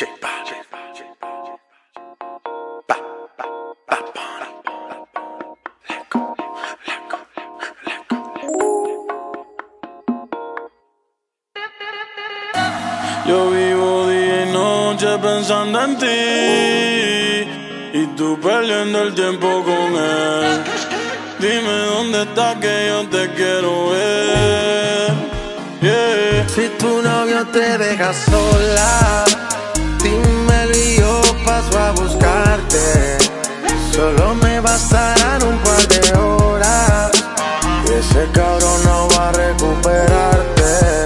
Yo vivo día y noche pensando en ti y tú perdiendo el tiempo con él. Dime dónde estás que yo te quiero ver. Si tu novio te deja sola, a buscarte. Solo me bastarán un par de horas y ese cabrón no va a recuperarte.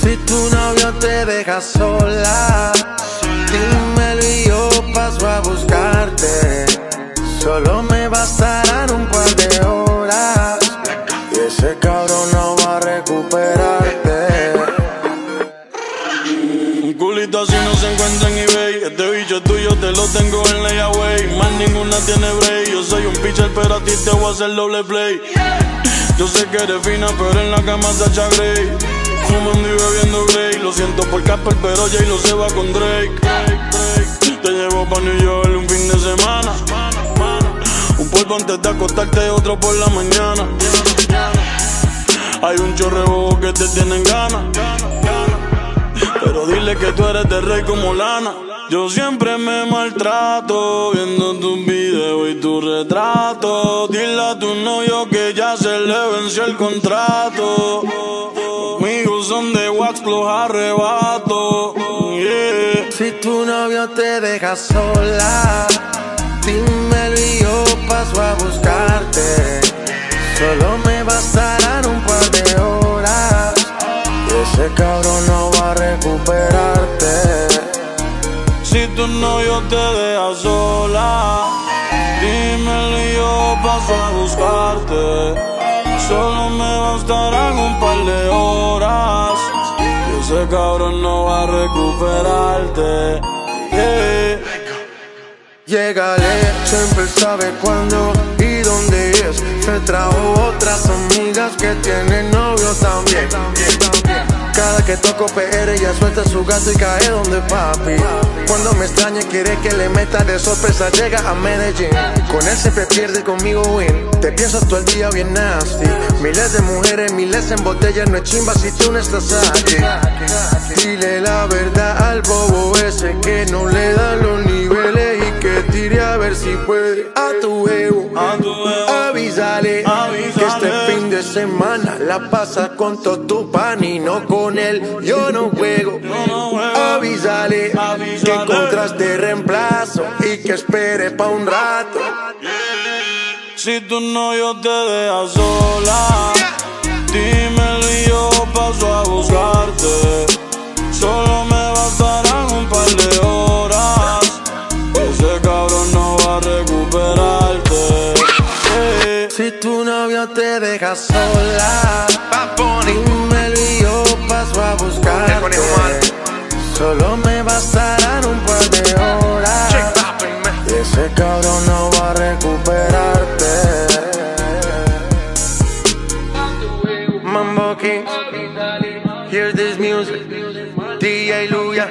Si tu novio te deja sola, Este bicho tuyo, te lo tengo en layaway. Más ninguna tiene break. Yo soy un pitcher, pero a ti te voy a hacer doble play. Yo sé que eres fina, pero en la cama Sacha Grey. Fumando y bebiendo Grey. Lo siento por Casper, pero Jay lo se va con Drake. Te llevo pa' New York un fin de semana. Un polvo antes de acostarte, otro por la mañana. Hay un chorrebo que te tienen ganas. Que tú eres de rey como lana. Yo siempre me maltrato viendo tus videos y tu retrato. Dile a tu novio que ya se le venció el contrato. Conmigo son de wax los arrebatos. Yeah. Si tu novio te deja sola, dímelo y yo paso a buscarte. Solo me bastarán un par de horas ese cabrón no novio te deja sola, dímelo y yo paso a buscarte. Solo me bastarán un par de horas. Ese cabrón no va a recuperarte. Yeah. Llegale, siempre sabe cuándo y dónde es. Se trajo otras amigas que tienen novio también. Que toco PR ella suelta su gato y cae donde papi. Cuando me extraña quiere que le meta de sorpresa llega a Medellín. Con él siempre pierde conmigo win. Te pienso todo el día bien nasty. Miles de mujeres, miles en botellas, no es chimba si tú no estás aquí. Dile la verdad al bobo ese que no le da los niveles y que tire a ver si puede. A tu ego, A tu ego. avísale, semana la pasa con todo tu pan y no con él. Yo no juego. Avísale, que encontraste reemplazo y que espere pa' un rato. Si tu novio te deja sola, dímelo y yo paso a buscarte. Solo me bastarán un par de horas. Ese cabrón no va a recuperarte. Si tu te deja sola. Dímelo y yo paso a buscar. Solo me bastarán un par de horas. Y ese cabrón no va a recuperarte. Mambo King, hear this music. DJ Luya.